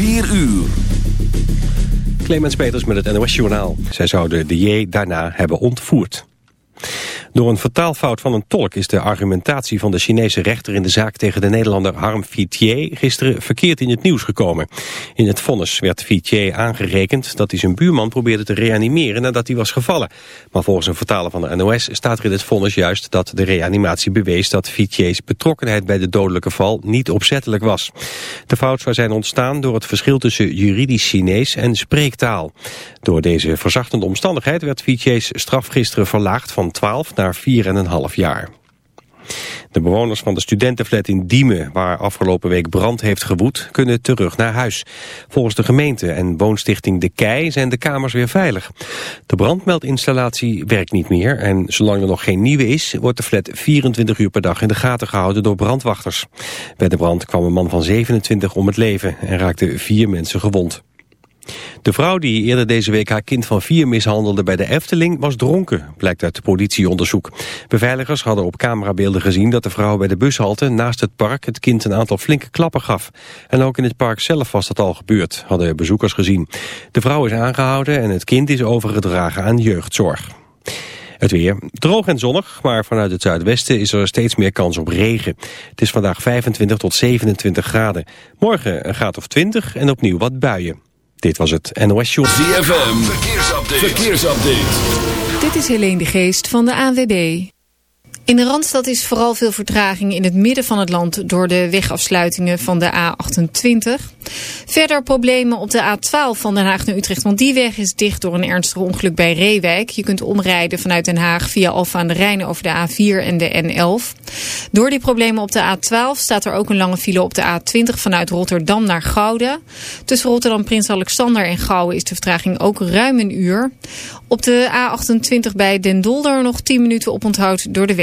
4 uur. Clemens Peters met het NOS Journaal. Zij zouden de J daarna hebben ontvoerd. Door een vertaalfout van een tolk is de argumentatie van de Chinese rechter in de zaak tegen de Nederlander Harm Vitier gisteren verkeerd in het nieuws gekomen. In het vonnis werd Vitier aangerekend dat hij zijn buurman probeerde te reanimeren nadat hij was gevallen. Maar volgens een vertaler van de NOS staat er in het vonnis juist dat de reanimatie bewees dat Vitiers betrokkenheid bij de dodelijke val niet opzettelijk was. De fout zou zijn ontstaan door het verschil tussen juridisch Chinees en spreektaal. Door deze verzachtende omstandigheid werd Vitiers straf gisteren verlaagd van 12 naar 4,5 jaar. De bewoners van de studentenflat in Diemen, waar afgelopen week brand heeft gewoed, kunnen terug naar huis. Volgens de gemeente en woonstichting De Kei zijn de kamers weer veilig. De brandmeldinstallatie werkt niet meer en zolang er nog geen nieuwe is, wordt de flat 24 uur per dag in de gaten gehouden door brandwachters. Bij de brand kwam een man van 27 om het leven en raakten vier mensen gewond. De vrouw die eerder deze week haar kind van vier mishandelde bij de Efteling was dronken, blijkt uit politieonderzoek. Beveiligers hadden op camerabeelden gezien dat de vrouw bij de bushalte naast het park het kind een aantal flinke klappen gaf. En ook in het park zelf was dat al gebeurd, hadden bezoekers gezien. De vrouw is aangehouden en het kind is overgedragen aan jeugdzorg. Het weer droog en zonnig, maar vanuit het zuidwesten is er steeds meer kans op regen. Het is vandaag 25 tot 27 graden. Morgen een graad of 20 en opnieuw wat buien. Dit was het NOS Show. ZFM, verkeersupdate. verkeersupdate. Dit is Helene de Geest van de ANWB. In de Randstad is vooral veel vertraging in het midden van het land door de wegafsluitingen van de A28. Verder problemen op de A12 van Den Haag naar Utrecht, want die weg is dicht door een ernstig ongeluk bij Reewijk. Je kunt omrijden vanuit Den Haag via Alfa aan de Rijn over de A4 en de N11. Door die problemen op de A12 staat er ook een lange file op de A20 vanuit Rotterdam naar Gouda. Tussen Rotterdam Prins Alexander en Gouwen is de vertraging ook ruim een uur. Op de A28 bij Den Dolder nog 10 minuten oponthoud door de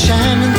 Little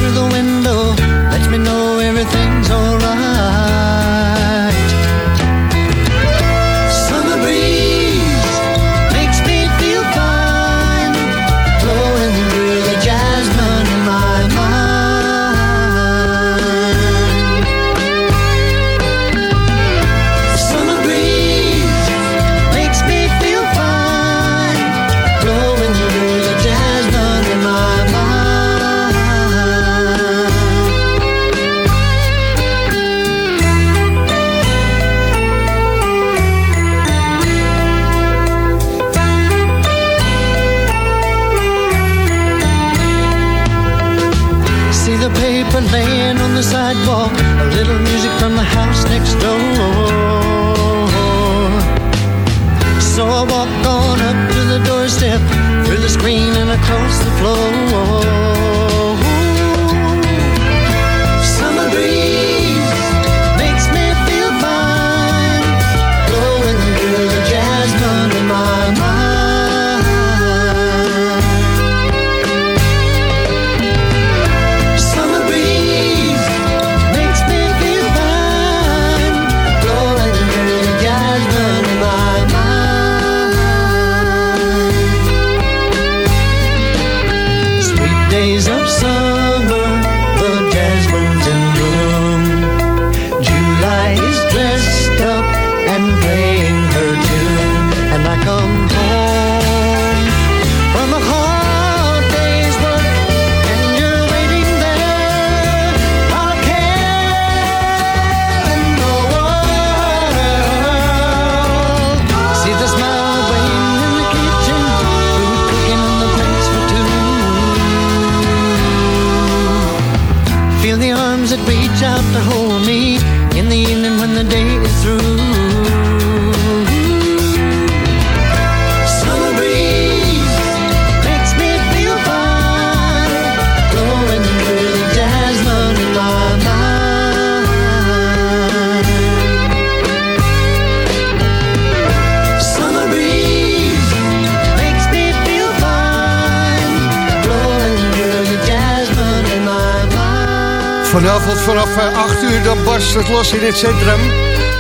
barst het los in het centrum.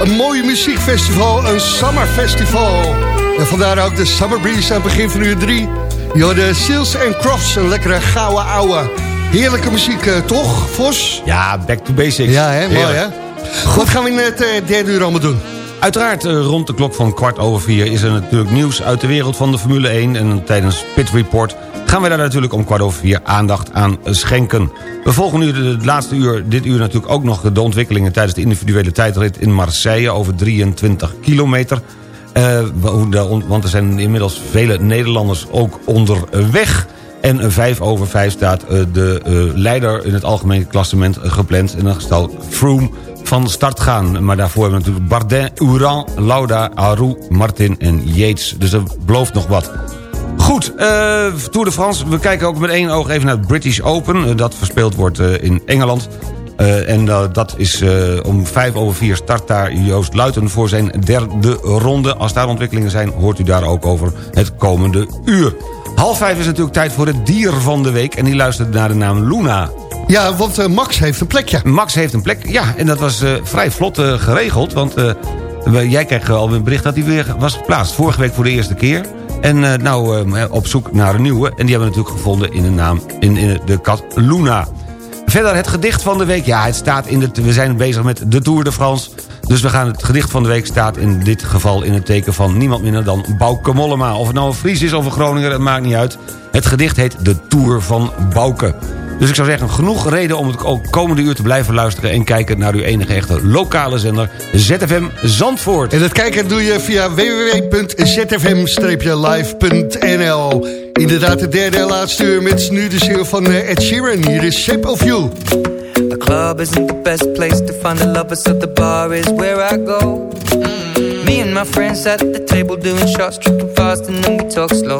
Een mooi muziekfestival, een summerfestival. En vandaar ook de Summer Breeze aan het begin van uur 3. Je de Seals and Crofts, een lekkere gouden ouwe. Heerlijke muziek, eh, toch, Vos? Ja, back to basics. Ja, hè? Mooi, hè? Wat gaan we in het eh, derde uur allemaal doen? Uiteraard, eh, rond de klok van kwart over vier is er natuurlijk nieuws uit de wereld van de Formule 1. En tijdens Pit Report gaan we daar natuurlijk om kwart over vier aandacht aan schenken. We volgen nu het laatste uur, dit uur natuurlijk ook nog de ontwikkelingen... tijdens de individuele tijdrit in Marseille over 23 kilometer. Eh, want er zijn inmiddels vele Nederlanders ook onderweg... En 5 over 5 staat eh, de eh, leider in het algemene klassement gepland. En dan zal Froome van start gaan. Maar daarvoor hebben we natuurlijk Bardet, Uran, Lauda, Aru, Martin en Yates. Dus er belooft nog wat. Goed, eh, Tour de France. We kijken ook met één oog even naar het British Open. eh, dat verspeeld wordt eh, in Engeland. En dat is om vijf over vier start daar Joost Luiten voor zijn derde ronde. Als daar ontwikkelingen zijn, hoort u daar ook over het komende uur. Half vijf is natuurlijk tijd voor het dier van de week. En die luistert naar de naam Luna. Ja, want Max heeft een plekje. Max heeft een plek. Ja, en dat was vrij vlot geregeld. Want jij kreeg al een bericht dat hij weer was geplaatst. Vorige week voor de eerste keer. En eh, nou eh, op zoek naar een nieuwe. En die hebben we natuurlijk gevonden in de naam in, in de kat Luna. Verder het gedicht van de week. Ja, het staat in de, we zijn bezig met de Tour de France. Dus we gaan het gedicht van de week staat in dit geval in het teken van niemand minder dan Bouke Mollema. Of het nou een Fries is of een Groninger, het maakt niet uit. Het gedicht heet De Tour van Bouke. Dus ik zou zeggen, genoeg reden om het ook komende uur te blijven luisteren... en kijken naar uw enige echte lokale zender ZFM Zandvoort. En dat kijken doe je via www.zfm-live.nl Inderdaad, de derde en laatste uur met nu de ziel van eh, Ed Sheeran. Hier is Shape of You. The club isn't the best place to find the lovers, so the bar is where I go. Me and my friends at the table doing shots, tripping fast, and then we talk slow.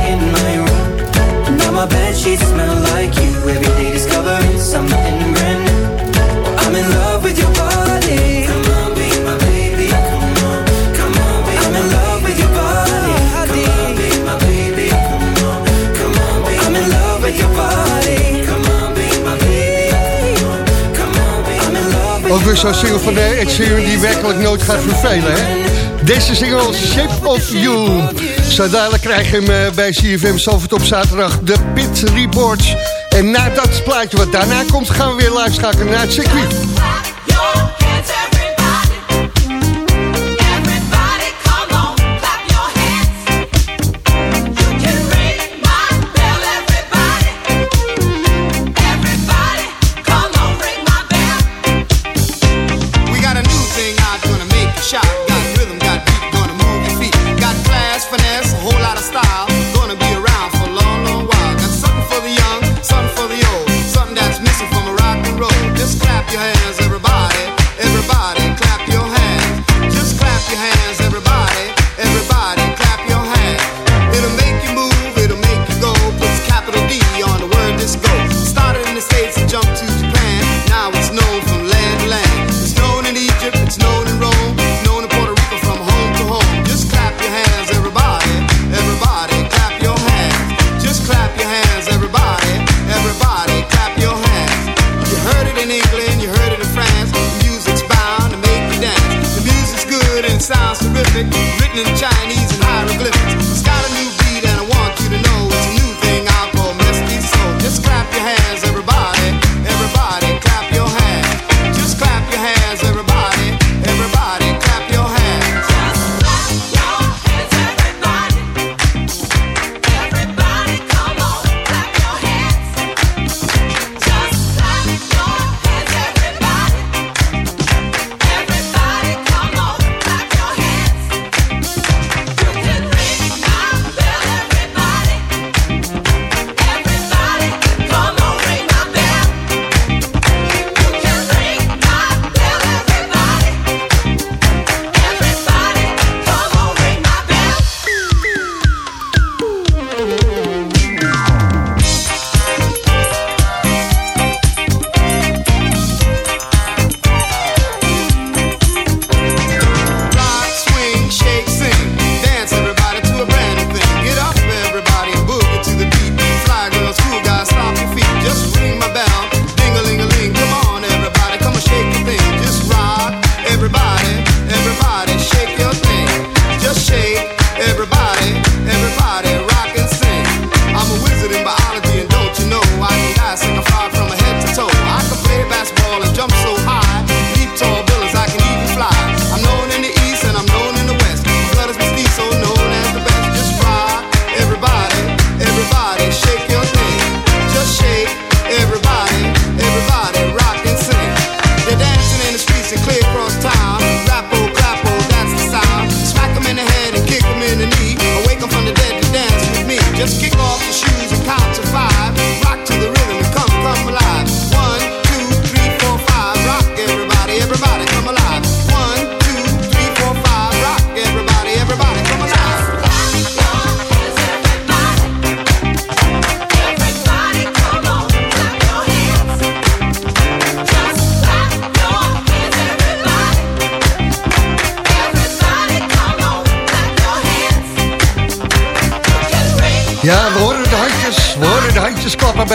my bed sheets smell like you. Every day discovering something brand new. I'm in love with your body. Come on, be my baby. Come on, come on, be I'm in love with your body. Come on, be my baby. Come on, come on, be I'm in love with your body. Come on, be my baby. Come on, be Ook weer zo'n single van de Ed Sheeran die werkelijk nooit gaat vervelen, hè? Deze single, Shape of You. Zo dadelijk krijg hem eh, bij CFM Zalvoort op zaterdag, de Pit Reports. En na dat plaatje wat daarna komt, gaan we weer live schakelen naar het circuit.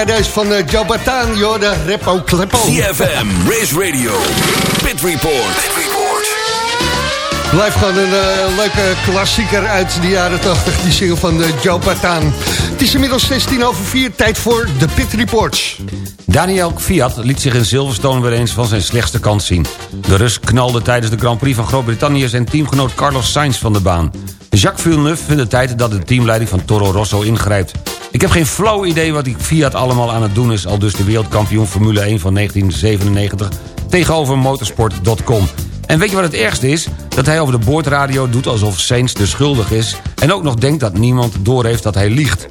Bij deze van uh, Joe Bataan. Joh, de Repo Kleppo. CFM, Race Radio, Pit Report. Blijft gewoon een eh, leuke klassieker uit de jaren 80, die single van uh, Joe Bataan. Het is inmiddels 16 over 4, tijd voor de Pit Reports. Daniel Fiat liet zich in Silverstone weer eens van zijn slechtste kant zien. De Rus knalde tijdens de Grand Prix van Groot-Brittannië... zijn teamgenoot Carlos Sainz van de baan. Jacques Villeneuve vindt het tijd dat de teamleiding van Toro Rosso ingrijpt. Ik heb geen flauw idee wat die Fiat allemaal aan het doen is... al dus de wereldkampioen Formule 1 van 1997 tegenover motorsport.com. En weet je wat het ergste is? Dat hij over de boordradio doet alsof Sainz de schuldig is... en ook nog denkt dat niemand doorheeft dat hij liegt.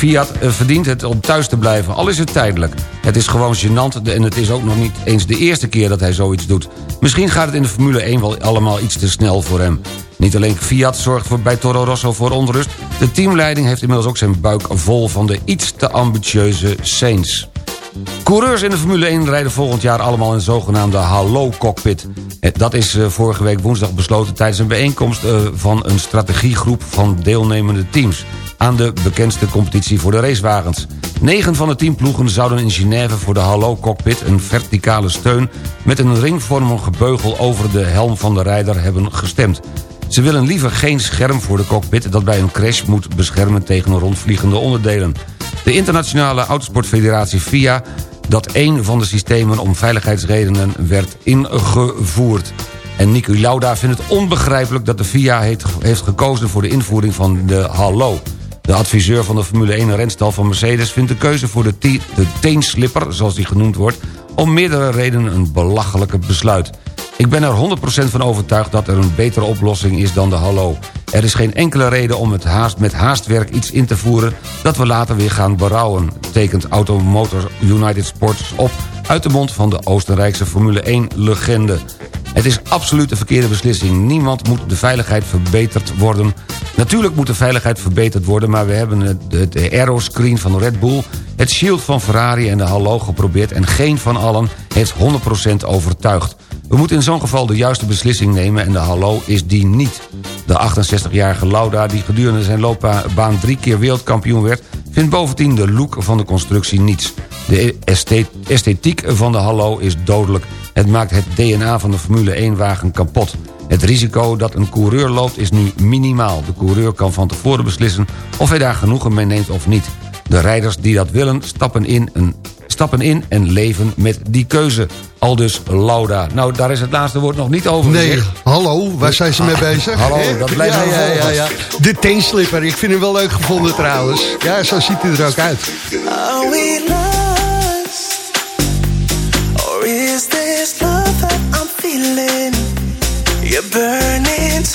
Fiat verdient het om thuis te blijven, al is het tijdelijk. Het is gewoon gênant en het is ook nog niet eens de eerste keer dat hij zoiets doet. Misschien gaat het in de Formule 1 wel allemaal iets te snel voor hem. Niet alleen Fiat zorgt voor, bij Toro Rosso voor onrust... de teamleiding heeft inmiddels ook zijn buik vol van de iets te ambitieuze Sainz. Coureurs in de Formule 1 rijden volgend jaar allemaal in de zogenaamde Hallo-cockpit. Eh, Dat is eh, vorige week woensdag besloten tijdens een bijeenkomst eh, van een strategiegroep van deelnemende teams aan de bekendste competitie voor de racewagens. Negen van de tien ploegen zouden in Genève voor de Hallo-cockpit... een verticale steun met een ringvormige beugel over de helm van de rijder hebben gestemd. Ze willen liever geen scherm voor de cockpit... dat bij een crash moet beschermen tegen rondvliegende onderdelen. De internationale autosportfederatie FIA... dat een van de systemen om veiligheidsredenen werd ingevoerd. En Nicky Lauda vindt het onbegrijpelijk dat de FIA heeft- gekozen... voor de invoering van de Hallo. De adviseur van de Formule 1 renstal van Mercedes... vindt de keuze voor de, de teenslipper, zoals die genoemd wordt... om meerdere redenen een belachelijke besluit. Ik ben er 100% van overtuigd dat er een betere oplossing is dan de Hallo. Er is geen enkele reden om het haast, met haastwerk iets in te voeren... dat we later weer gaan berouwen, tekent Automotor United Sports op... uit de mond van de Oostenrijkse Formule 1-legende. Het is absoluut de verkeerde beslissing. Niemand moet de veiligheid verbeterd worden. Natuurlijk moet de veiligheid verbeterd worden... maar we hebben het- de aeroscreen van Red Bull... het shield van Ferrari en de Hallo geprobeerd... en geen van allen heeft 100% overtuigd. We moeten in zo'n geval de juiste beslissing nemen... en de Hallo is die niet. De 68-jarige Lauda, die gedurende zijn loopbaan drie keer wereldkampioen werd... vindt bovendien de look van de constructie niets. De esthetiek van de Hallo is dodelijk. Het maakt het DNA van de Formule 1-wagen kapot. Het risico dat een coureur loopt is nu minimaal. De coureur kan van tevoren beslissen of hij daar genoegen mee neemt of niet. De rijders die dat willen stappen in, een, stappen in en leven met die keuze. Aldus Lauda. Nou, daar is het laatste woord nog niet over Nee, gezegd. hallo, waar zijn ze mee bezig? Hallo, dat blijft ja, ja, ja. De teenslipper, ik vind hem wel leuk gevonden trouwens. Ja, zo ziet hij er ook uit. Are we lost? Or is this love that I'm feeling? Your burning is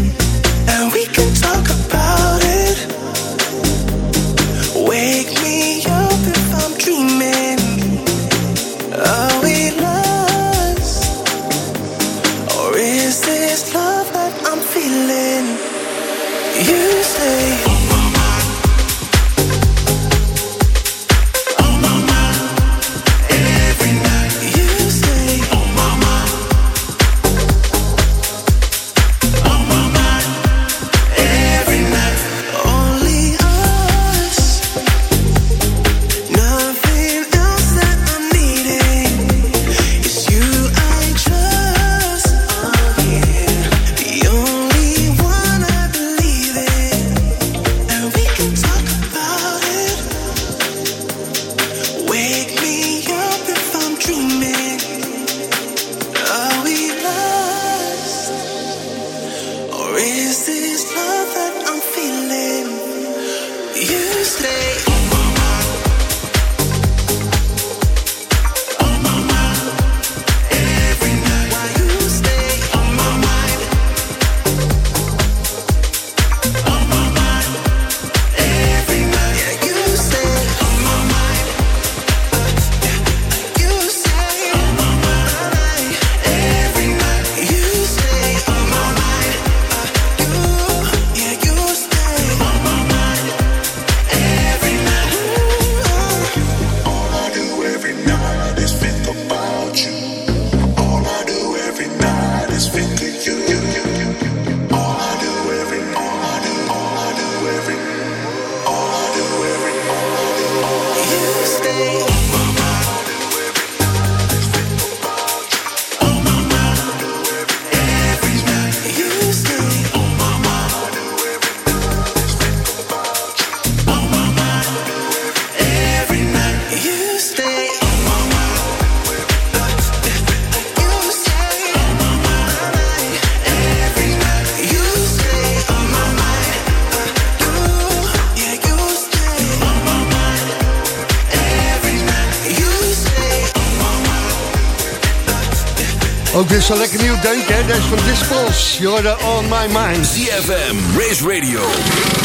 Lekker nieuw deuntje, hè? Deze van Dispels. You're on my mind. ZFM, Race Radio,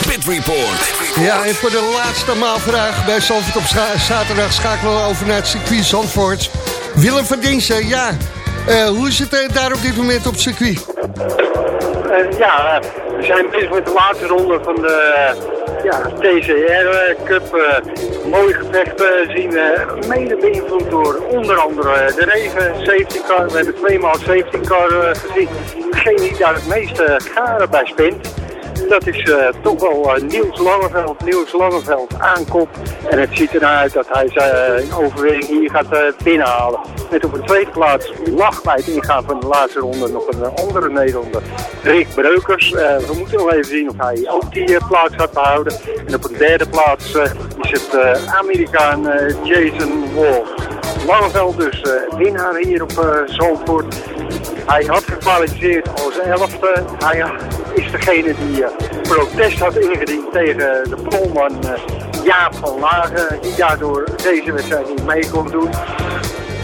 Pit Report. Ja, en voor de laatste maal vraag bij Zandvoort op zaterdag schakelen we over naar het circuit Zandvoort. Willem van Dinsen, ja. Eh, hoe is het eh, daar op dit moment op het circuit? Eh, ja, we zijn bezig met de laatste ronde van de ja, TCR Cup. eh mooi gevecht eh, zien we, mede beïnvloed door onder andere de Reven, safety car. We hebben tweemaal safety car eh, gezien. Degene die daar het meeste garen bij spint. Dat is eh, toch wel eh, Niels Langeveld. Niels Langeveld aankomt. En het ziet ernaar uit dat hij zijn uh, overwinning hier gaat binnenhalen. Met op de tweede plaats lag bij het ingaan van de laatste ronde nog een eh, andere Nederlander. Rick Breukers. Eh, we moeten nog even zien of hij ook die eh, plaats gaat behouden. En op een derde plaats is het Amerikaan Jason Wolf. Langeveld dus winnaar hier op Zandvoort. Hij had gekwalificeerd als elfde. Hij is degene die protest had ingediend tegen de polman Jaap van Lagen. Die daardoor deze wedstrijd niet mee kon doen.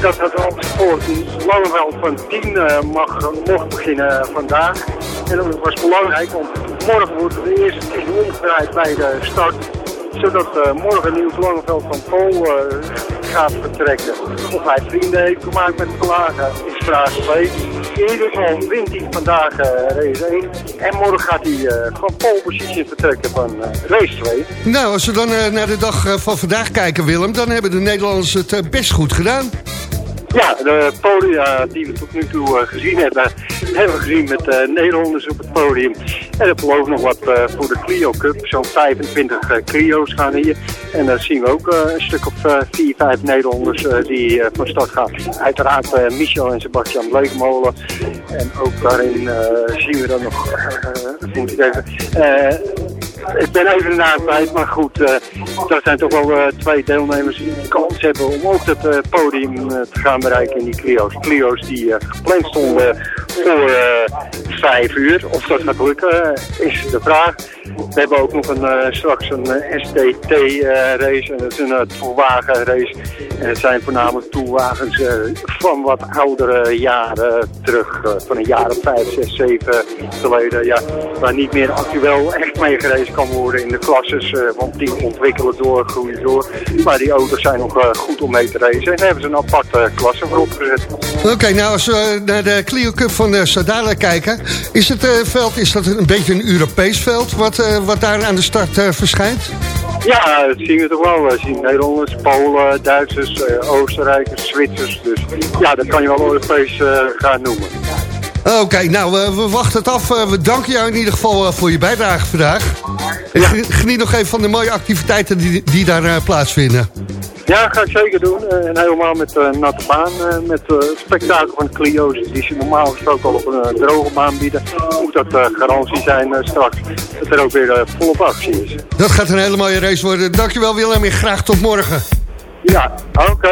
Dat het volgt een Langeveld van 10 eh, mag, mocht beginnen vandaag. En dat was belangrijk, want morgen wordt de eerste 10 omgedraaid bij de start zodat eh, morgen Niels Langeveld van Pool eh, gaat vertrekken. Of hij vrienden heeft gemaakt met Verlagen is vraag 2. In ieder geval wint hij vandaag race 1. En morgen gaat hij eh, van pole position vertrekken van race 2. Nou, als we dan naar de dag van vandaag kijken, Willem... dan hebben de Nederlanders het best goed gedaan. Ja, de podia die we tot nu toe eh, gezien hebben, hebben we gezien met eh, Nederlanders op het podium. En er belooft nog wat eh, voor de Clio Cup. Zo'n 25 eh, Clio's gaan hier. En daar zien we ook een stuk of eh, 4, 5 Nederlanders die van start gaan. Uiteraard Michel en Sebastian Bleekmolen. En ook daarin zien we dan nog, moet ik even... ik ben even na tijd, maar goed, eh, dat zijn toch wel eh, twee deelnemers die de kans hebben om ook het eh, podium te gaan bereiken in die Clio's. Clio's die gepland stonden voor vijf uur. Of dat gaat lukken, is de vraag. We hebben ook nog een, straks een STT-race en dat is een uh, toelwagen-race. En het zijn voornamelijk toelwagens van wat oudere jaren terug, van een jaar of vijf, zes, zeven geleden. Ja, waar niet meer actueel echt mee gereden kan worden in de klasses, eh, want die ontwikkelen door, groeien door. Maar die auto's zijn nog eh, goed om mee te racen en daar hebben ze een aparte klasse voor opgezet. Oké, nou als we naar de Clio Cup van de Sadala kijken... is het eh, veld is dat een beetje een Europees veld wat, wat daar aan de start verschijnt? Ja, dat zien we toch wel. We zien Nederlanders, Polen, Duitsers, Oostenrijkers, Zwitsers. Dus ja, dat kan je wel Europees gaan noemen. Oké, nou, we, we wachten het af. Eh, we danken jou in ieder geval eh, voor je bijdrage vandaag. En ge- Geniet nog even van de mooie activiteiten die, die daar eh, plaatsvinden. Ja, ga ik zeker doen. En helemaal met uh, natte baan, met het spektakel van de Clio's die ze normaal gesproken al op een droge baan bieden. Moet dat garantie zijn straks dat er ook weer volop actie is. Dat gaat een hele mooie race worden. Dankjewel Willem en graag tot morgen. Ja, oké.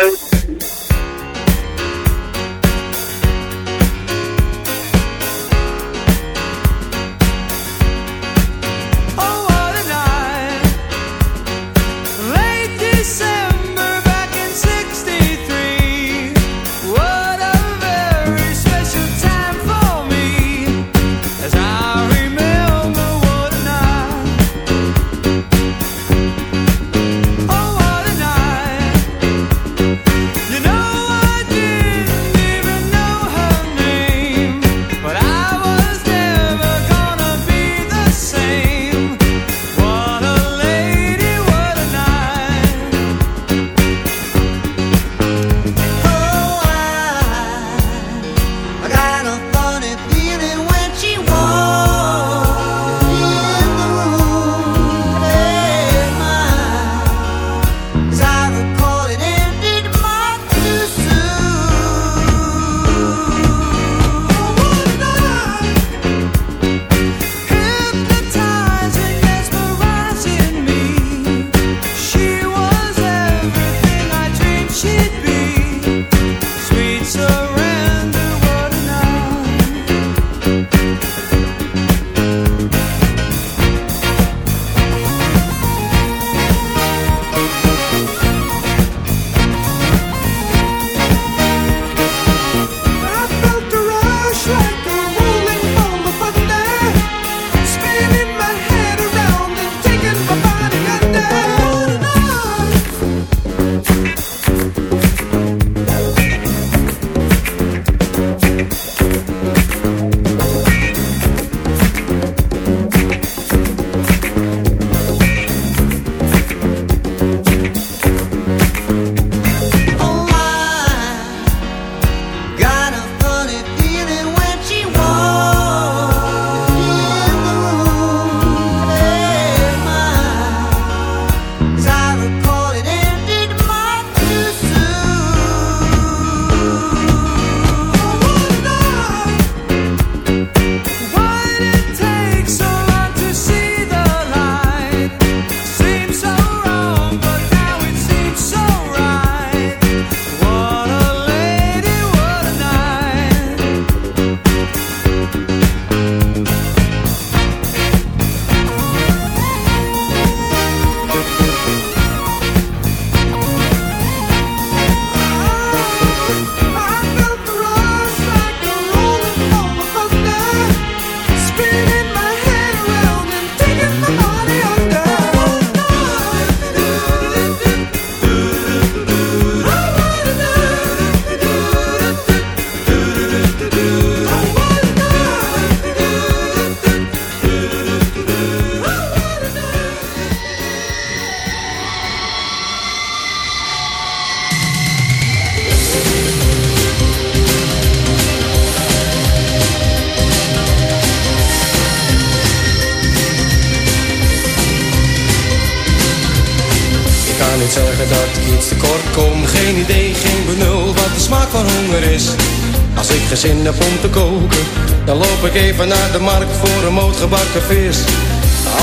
Als ik geen zin heb om te koken, dan loop ik even naar de markt voor een moot gebakken vis.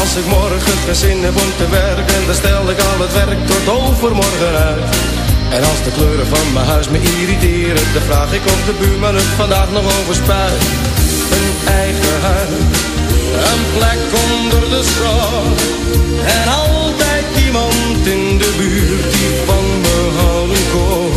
Als ik morgen geen zin heb om te werken, dan stel ik al het werk tot overmorgen uit. En als de kleuren van mijn huis me irriteren, dan vraag ik of de buurman het vandaag nog overspuit. Een eigen huis, een plek onder de zon. En altijd iemand in de buurt die van me houden kon.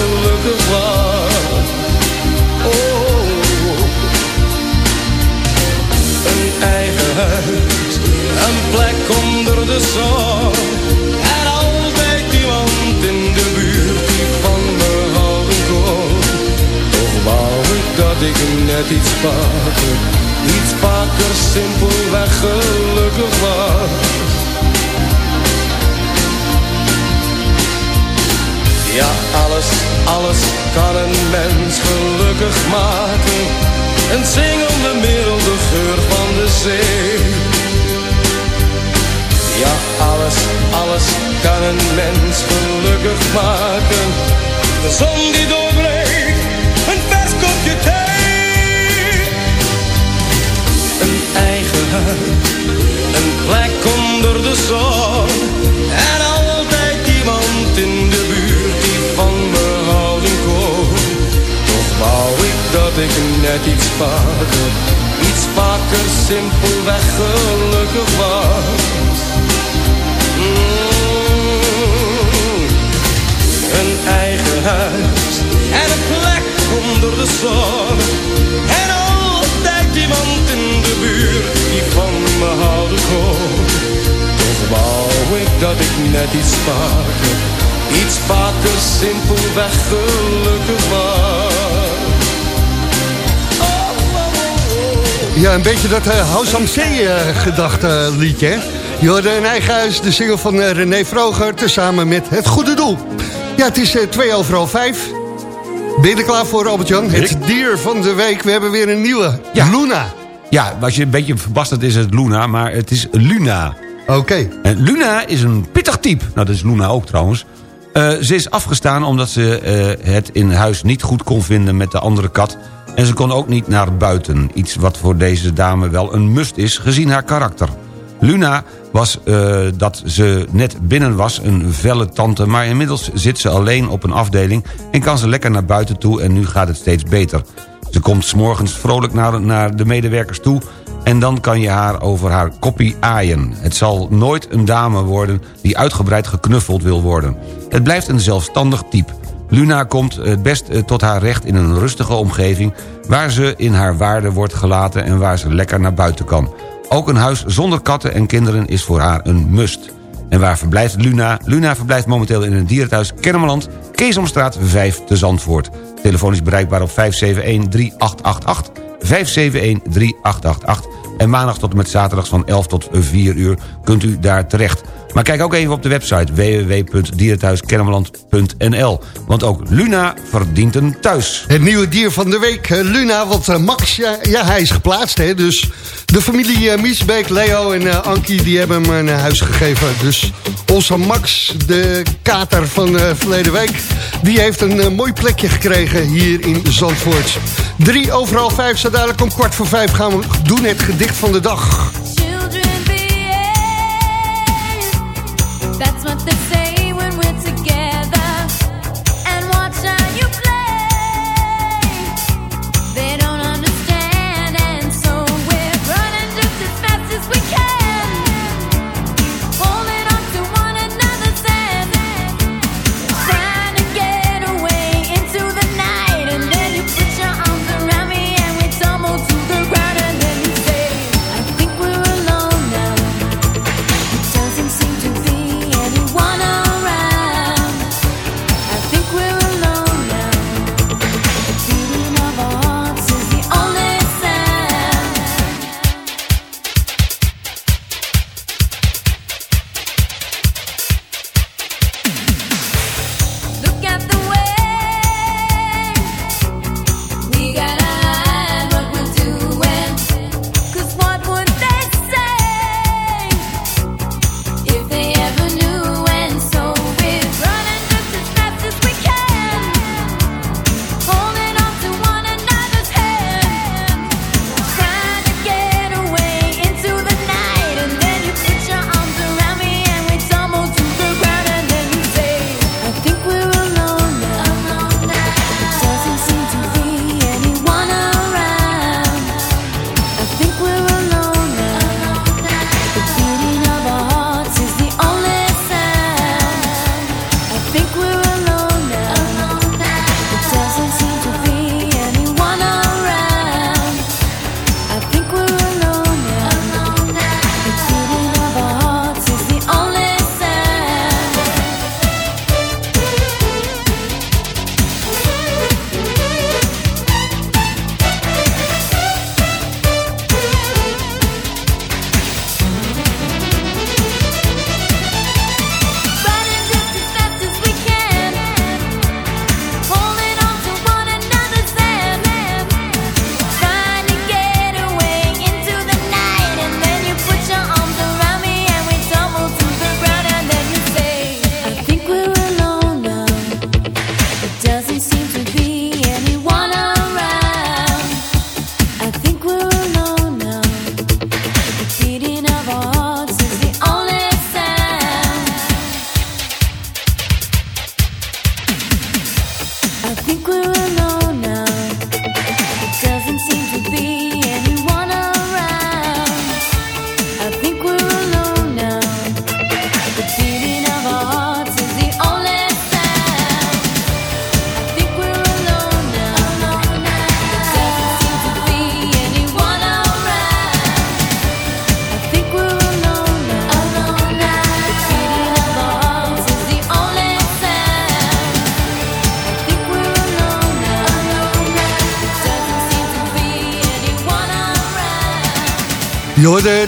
zon. En altijd iemand in de buurt die van me houden. Toch wou ik dat ik net iets vaker, iets vaker simpelweg gelukkig was. Ja, alles, alles kan een mens gelukkig maken. Een zingende geur van de zee. Ja, alles, alles kan een mens gelukkig maken. De zon die doorbreekt, een vers kopje thee. Een eigen huis, een plek onder de zon. En altijd iemand in de buurt die van me houden kon. Toch wou ik dat ik net iets vaker, iets vaker simpelweg gelukkig was. En een plek onder de zon. En altijd iemand in de buurt die van me houden kon. Toch wou ik dat ik net iets vaker, iets vaker simpelweg gelukkig was. Ja, een beetje dat uh, House am Zee uh, gedachte liedje, hè? Je hoorde een eigen huis, de single van uh, René Vroger... tezamen met Het Goede Doel. Ja, het is uh, twee overal vijf. Ben je er klaar voor, Albert-Jan? Het dier van de week. We hebben weer een nieuwe. Luna. Ja, als je een beetje verbasterd is het Luna, maar het is Luna. Oké. En Luna is een pittig type. Nou, dat is Luna ook trouwens. Uh, ze is afgestaan omdat ze uh, het in huis niet goed kon vinden met de andere kat... en ze kon ook niet naar buiten. Iets wat voor deze dame wel een must is, gezien haar karakter. Luna was uh, dat ze net binnen was een felle tante... maar inmiddels zit ze alleen op een afdeling... en kan ze lekker naar buiten toe en nu gaat het steeds beter. Ze komt s'morgens vrolijk naar, naar de medewerkers toe... en dan kan je haar over haar koppie aaien. Het zal nooit een dame worden die uitgebreid geknuffeld wil worden. Het blijft een zelfstandig type. Luna komt het best tot haar recht in een rustige omgeving... waar ze in haar waarde wordt gelaten en waar ze lekker naar buiten kan. Ook een huis zonder katten en kinderen is voor haar een must. En waar verblijft Luna? Luna verblijft momenteel in een dierenthuis Kennemerland... Keesomstraat 5 te Zandvoort. Telefoon is bereikbaar op 571-3888... 571-3888... En maandag tot en met zaterdag van 11 tot 4 uur kunt u daar terecht. Maar kijk ook even op de website www.dierenthuiskennemerland.nl. Want ook Luna verdient een thuis. Het nieuwe dier van de week, eh, Luna. Want eh, Max, ja, hij is geplaatst. Hè? Dus de familie eh, Miesbeek, Leo en Ankie die hebben hem een huis gegeven. Dus onze Max, de kater van verleden week... die heeft een mooi plekje gekregen hier in Zandvoort. Drie overal vijf, zo dadelijk om kwart voor vijf gaan we doen het gedicht van de dag. the same.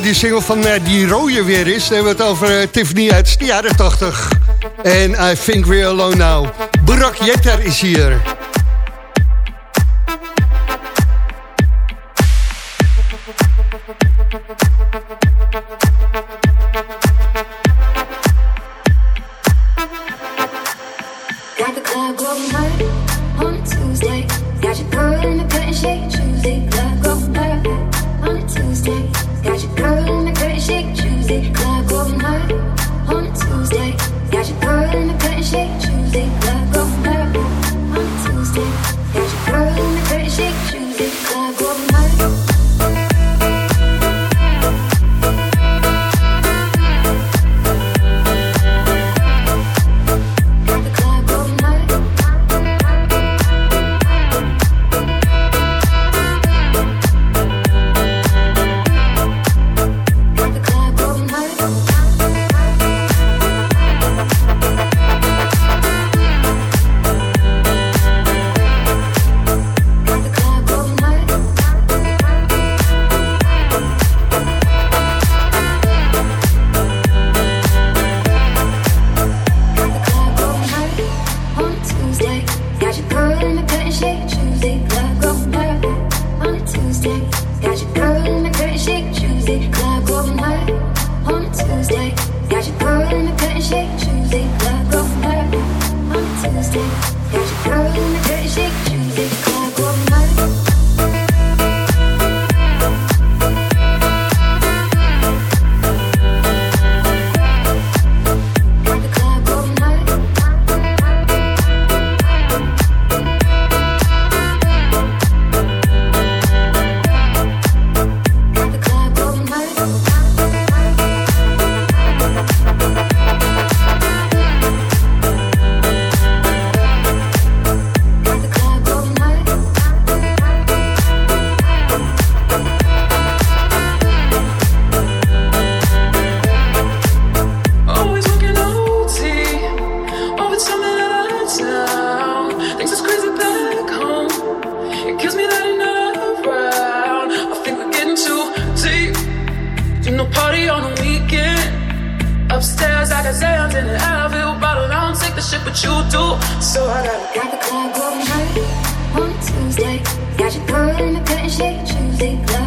die single van eh, die rode weer is. Dan hebben we het over eh, Tiffany uit de jaren 80. En I Think We're Alone Now. Brak Jetter is hier. You're it in the pretty shade, choosing. Upstairs, I got Zans in an Advil bottle. I don't take the shit, but you do. So I gotta Got the club all night on Tuesday. Got your girl in the curtain shake Tuesday. Club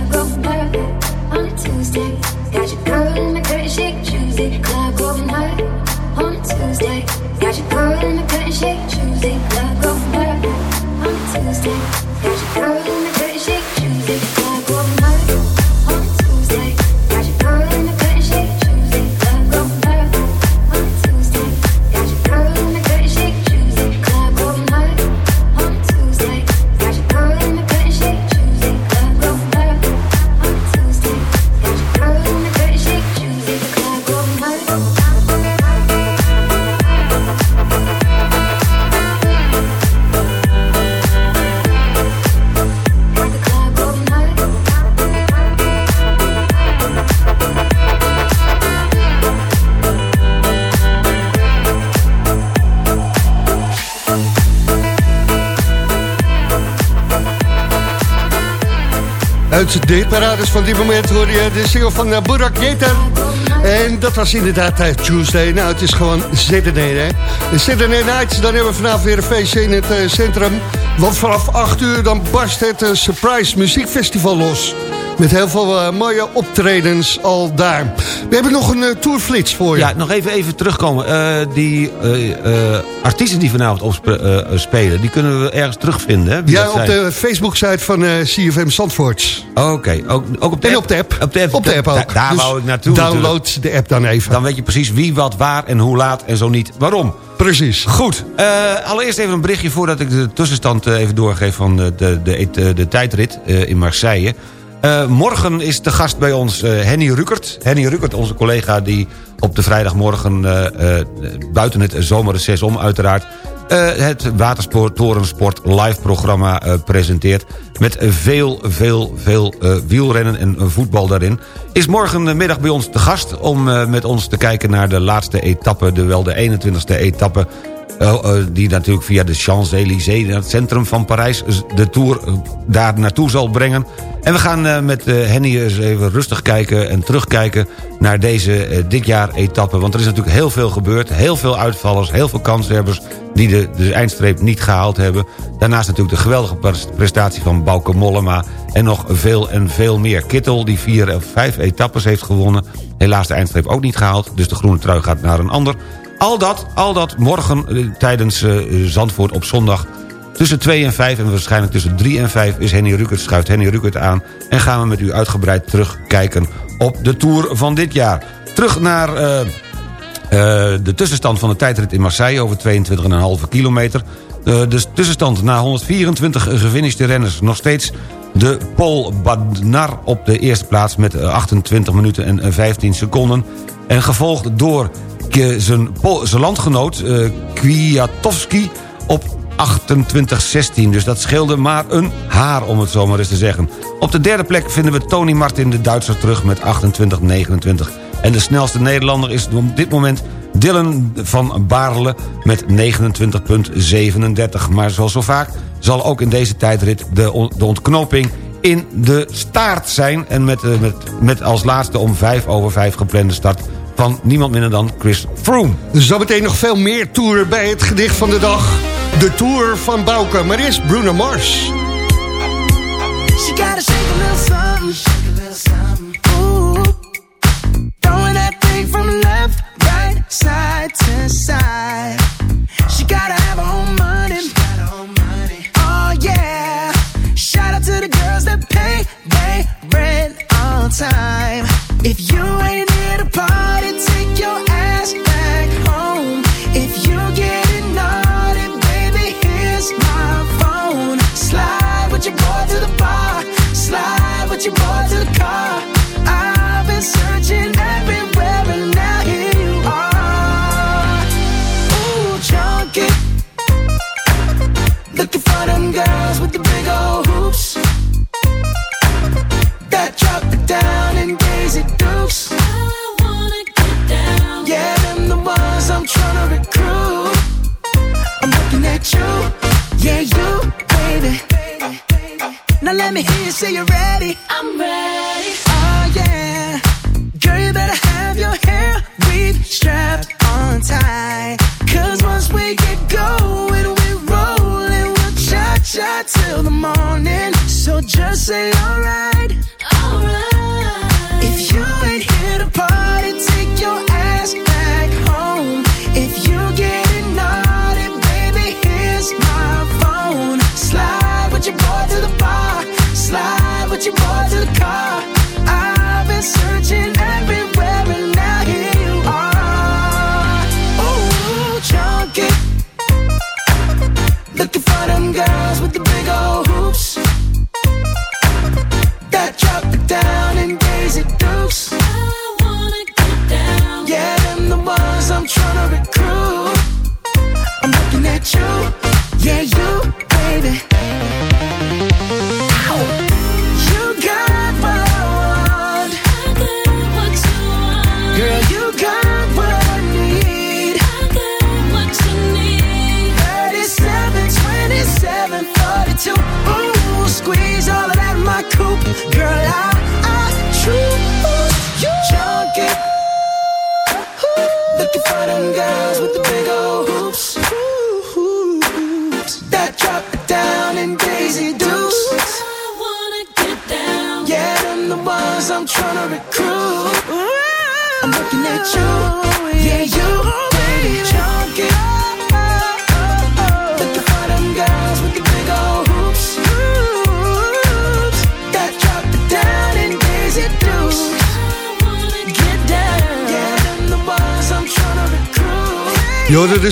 Uit de parades van dit moment hoor je de single van uh, Burak Yeter. En dat was inderdaad uh, Tuesday. Nou, het is gewoon Saturday, hè. De Saturday Night, dan hebben we vanavond weer een feestje in het eh, centrum. Want vanaf 8 uur dan barst het eh, Surprise Muziekfestival los. Met heel veel eh, mooie optredens al daar. We hebben nog een eh, tourflits voor je. Ja, nog even, even terugkomen. Eh, die artiesten die vanavond opspelen, die kunnen we ergens terugvinden. Hè? Wie Ja, op zijn. de Facebook-site van CFM Zandvoort. Oké, ook, ook op de En app? op de app. Op de app, Op de app ook. Da- daar Dus wou ik naartoe download natuurlijk. de app dan even. Dan weet je precies wie, wat, waar en hoe laat en zo niet waarom. Precies. Goed, allereerst even een berichtje voordat ik de tussenstand even doorgeef van de, de, de, de tijdrit in Marseille. Eh, morgen is de gast bij ons eh, Henny Rukert. Henny Rukert, onze collega die op de vrijdagmorgen eh, buiten het zomerreces om uiteraard... het Watersport Torensport live programma presenteert... met veel, veel, veel wielrennen en voetbal daarin. Is morgenmiddag bij ons te gast om met ons te kijken naar de laatste etappe... de wel de 21ste etappe die natuurlijk via de Champs-Élysées... het centrum van Parijs de Tour eh, daar naartoe zal brengen. En we gaan eh, met eh, Henny eens even rustig kijken en terugkijken... naar deze eh, dit jaar etappe. Want er is natuurlijk heel veel gebeurd. Heel veel uitvallers, heel veel kanshebbers... die de, de eindstreep niet gehaald hebben. Daarnaast natuurlijk de geweldige pres- prestatie van Bauke Mollema... en nog veel en veel meer. Kittel, die vier of vijf etappes heeft gewonnen. Helaas de eindstreep ook niet gehaald. Dus de groene trui gaat naar een ander... Al dat, al dat morgen eh, tijdens eh, Zandvoort op zondag... tussen 2 en 5 en waarschijnlijk tussen 3 en 5... is Henny Rukert, schuift Henny Rukert aan... en gaan we met u uitgebreid terugkijken op de Tour van dit jaar. Terug naar eh, de tussenstand van de tijdrit in Marseille... over 22,5 kilometer. De tussenstand na 124 gefinishte renners... nog steeds de Paul Badnar op de eerste plaats... met eh, 28 minuten en eh, 15 seconden. En gevolgd door zijn, landgenoot eh, Kwiatowski op 28-16. Dus dat scheelde maar een haar, om het zo maar eens te zeggen. Op de derde plek vinden we Tony Martin, de Duitser, terug met 28-29. En de snelste Nederlander is op dit moment Dylan van Baarle met 29,37. Maar zoals zo vaak zal ook in deze tijdrit de, de ontknoping in de staart zijn. En met, eh, met, met als laatste om 5 over 5 geplande start van niemand minder dan Chris Froome. Zometeen nog veel meer toeren bij het gedicht van de dag. De Tour van Bouke. Maar eerst Bruno Mars. She gotta shake a little something. Shake a little something. Me hear you say you're ready. I'm ready. Oh, yeah. Girl, you better have your hair weave strapped on tight. Cause once we get going, we're rolling. We'll cha cha till the morning. So just say. Alright.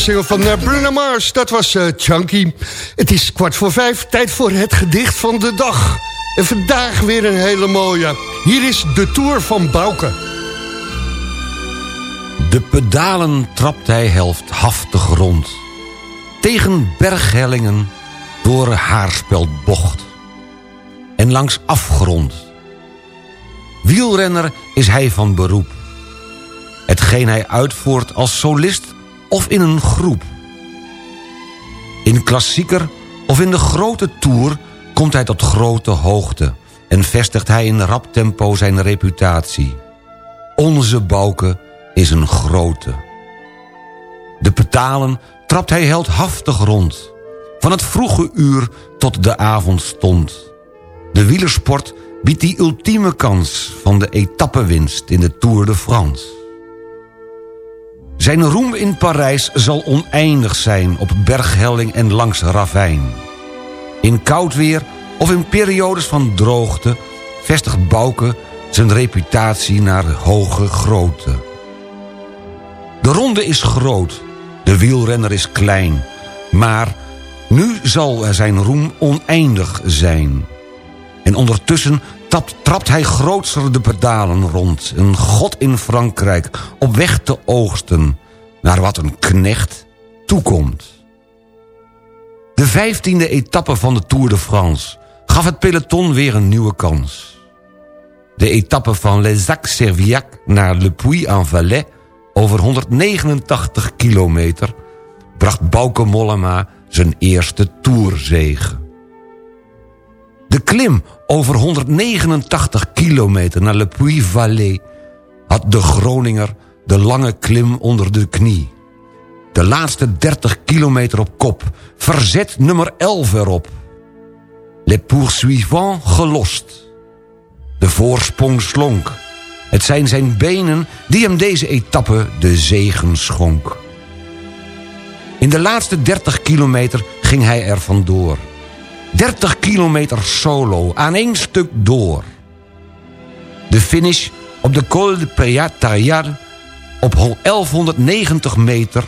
Single van eh, Bruno Mars, dat was eh, Chunky. Het is kwart voor vijf, tijd voor het gedicht van de dag. En vandaag weer een hele mooie. Hier is de Tour van Bouke. De pedalen trapt hij helfthaftig rond. Tegen berghellingen door haarspeldbocht. En langs afgrond. Wielrenner is hij van beroep. Hetgeen hij uitvoert als solist of in een groep. In klassieker of in de grote tour komt hij tot grote hoogte... en vestigt hij in rap tempo zijn reputatie. Onze Bouke is een grote. De petalen trapt hij heldhaftig rond. Van het vroege uur tot de avondstond. De wielersport biedt die ultieme kans... van de etappewinst in de Tour de France. Zijn roem in Parijs zal oneindig zijn... op berghelling en langs ravijn. In koud weer of in periodes van droogte... vestigt Bouke zijn reputatie naar hoge grootte. De ronde is groot, de wielrenner is klein... maar nu zal zijn roem oneindig zijn. En ondertussen trapt hij grootser de pedalen rond. Een god in Frankrijk, op weg te oogsten... naar wat een knecht toekomt. De vijftiende etappe van de Tour de France... gaf het peloton weer een nieuwe kans. De etappe van Les Sacs-Serviac naar Le Puy-en-Valais... over 189 kilometer... bracht Bauke Mollema zijn eerste Tourzege. De klim over 189 kilometer naar Le Puy-Vallée... had de Groninger de lange klim onder de knie. De laatste 30 kilometer op kop. Verzet nummer 11 erop. Le poursuivant gelost. De voorsprong slonk. Het zijn zijn benen die hem deze etappe de zegen schonk. In de laatste 30 kilometer ging hij er vandoor. 30 kilometer solo, aan één stuk door. De finish op de Col de Payatayar op 1190 meter...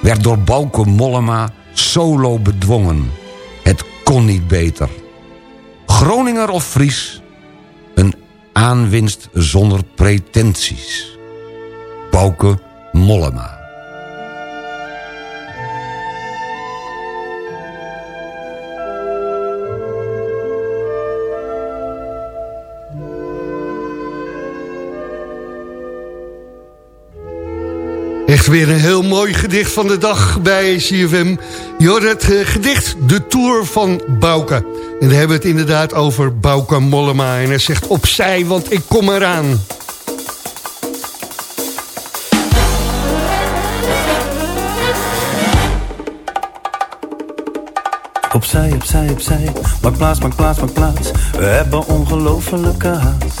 werd door Bauke Mollema solo bedwongen. Het kon niet beter. Groninger of Fries, een aanwinst zonder pretenties. Bauke Mollema. Weer een heel mooi gedicht van de dag bij CFM. Je het eh, gedicht De Tour van Bouke. En daar hebben we het inderdaad over Bouke Mollema. En hij zegt opzij, want ik kom eraan. Opzij, opzij, opzij. Maak plaats, maak plaats, maak plaats. We hebben ongelofelijke haast.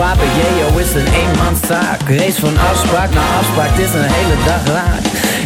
Jeo is een eenmanszaak. Race van afspraak naar afspraak, het is een hele dag raak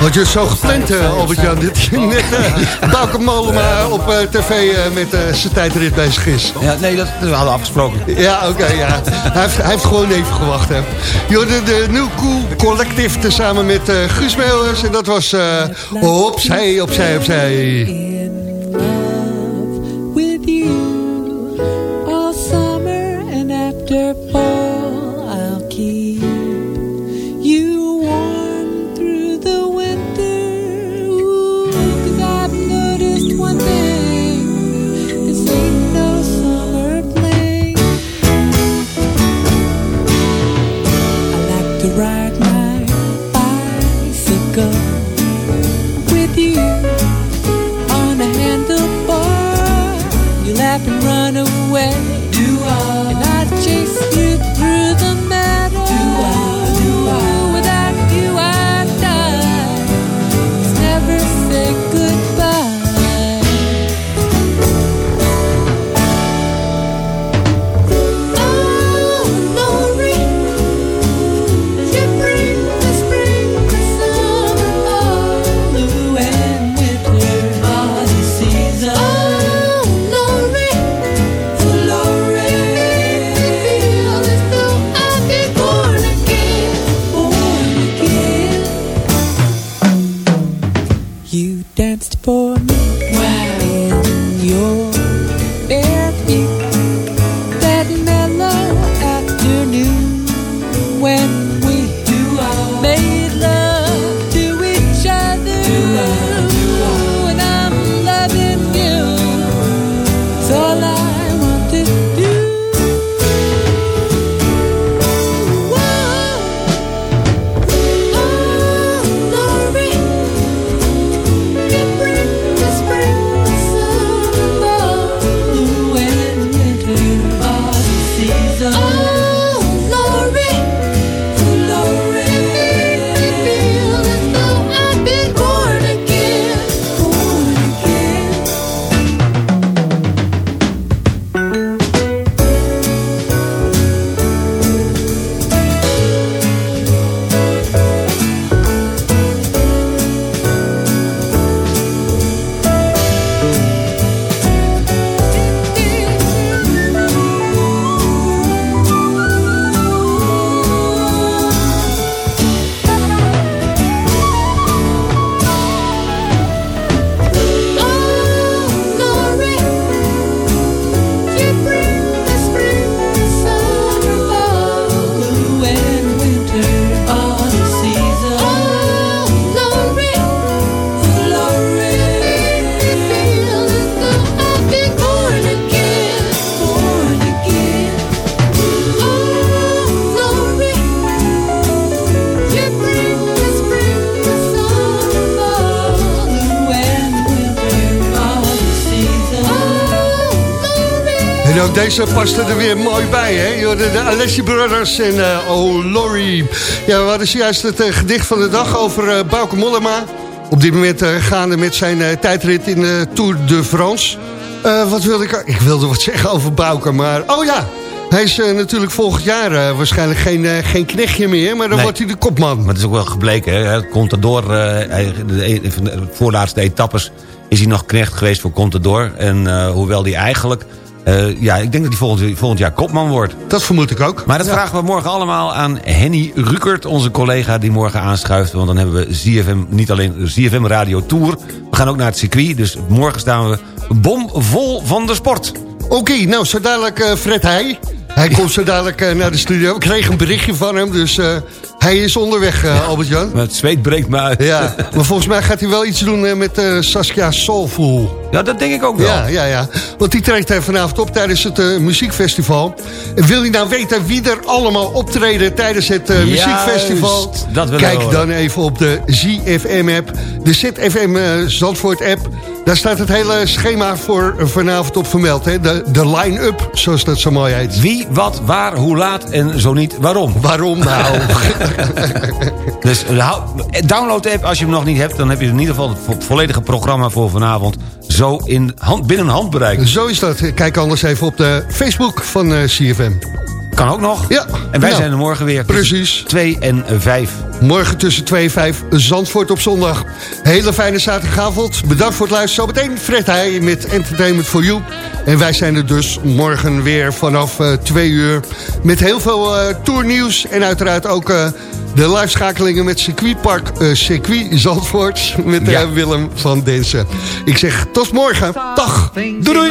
Had je het zo gepland, eh, Albert-Jan, dat je net uh, Bouke Mollema op eh, tv eh, met eh, zijn tijdrit bezig is? Ja, nee, dat, dat hadden we afgesproken. Ja, oké, ja. Hij heeft, hij heeft gewoon even gewacht, hè. Jorden, de New Cool Collective tezamen met eh Guus Meeuwers. En dat was eh opzij, opzij, opzij. Deze paste er weer mooi bij, hè? De Alessi Brothers en eh Oh Lorry. Ja, we hadden zojuist het eh, gedicht van de dag over eh Bauke Mollema. Op dit moment gaande met zijn tijdrit in de Tour de France. Wat wilde ik... Ik wilde wat zeggen over Bauke, maar... Oh ja, hij is natuurlijk volgend jaar waarschijnlijk geen, geen knechtje meer... maar dan Nee. wordt hij de kopman. Maar het is ook wel gebleken, hè. Contador, hij, de, de, de voorlaatste etappes is hij nog knecht geweest voor Contador. En hoewel hij eigenlijk... eh, ja, ik denk dat hij volgend, volgend jaar kopman wordt. Dat vermoed ik ook. Maar dat Ja. vragen we morgen allemaal aan Henny Rukert, onze collega die morgen aanschuift. Want dan hebben we ZFM, niet alleen ZFM Radio Tour. We gaan ook naar het circuit, dus morgen staan we bomvol van de sport. Oké, nou zo dadelijk eh, Fred Heij. Hij komt zo dadelijk eh, naar de studio. Ik kreeg een berichtje van hem, dus hij is onderweg, Albert-Jan. Het zweet breekt me uit. Ja, maar volgens mij gaat hij wel iets doen met Saskia Soulful. Ja, dat denk ik ook wel. Ja, ja, ja. Want die treedt hij vanavond op tijdens het eh, muziekfestival. En wil je nou weten wie er allemaal optreden tijdens het eh, Juist, muziekfestival? dat Kijk horen. dan even op de ZFM-app, de ZFM eh, Zandvoort-app. Daar staat het hele schema voor eh, vanavond op vermeld. Hè? De, de line-up, zoals dat zo mooi heet. Wie, wat, waar, hoe laat en zo niet waarom. Waarom nou? Dus eh, download de app als je hem nog niet hebt. Dan heb je in ieder geval het vo- volledige programma voor vanavond... zo in hand, binnen handbereik. Zo is dat. Kijk anders even op de Facebook van eh, CFM. Kan ook nog. Ja. En wij zijn er morgen weer. Precies. 2 en 5. Morgen tussen 2 en 5, Zandvoort op zondag. Hele fijne zaterdagavond. Bedankt voor het luisteren. Zometeen Fred Heij met Entertainment for You. En wij zijn er dus morgen weer vanaf 2 uur. Met heel veel eh tournieuws. En uiteraard ook eh, de live-schakelingen met circuitpark eh, Circuit Zandvoort. Met eh, Ja. Willem van Densen. Ik zeg tot morgen. Dag. Doei doei.